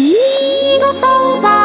君のそば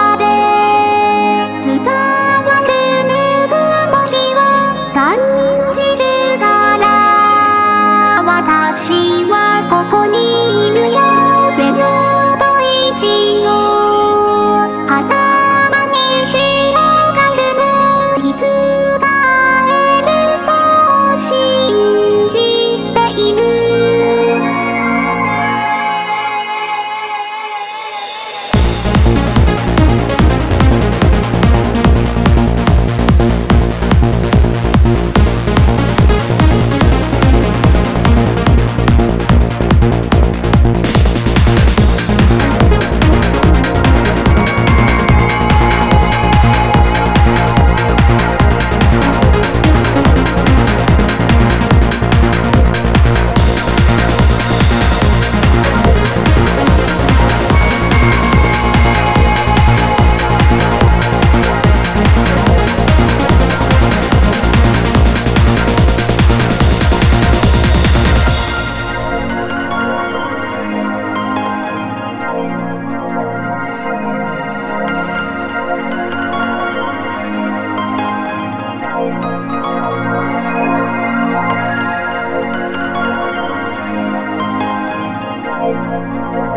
Música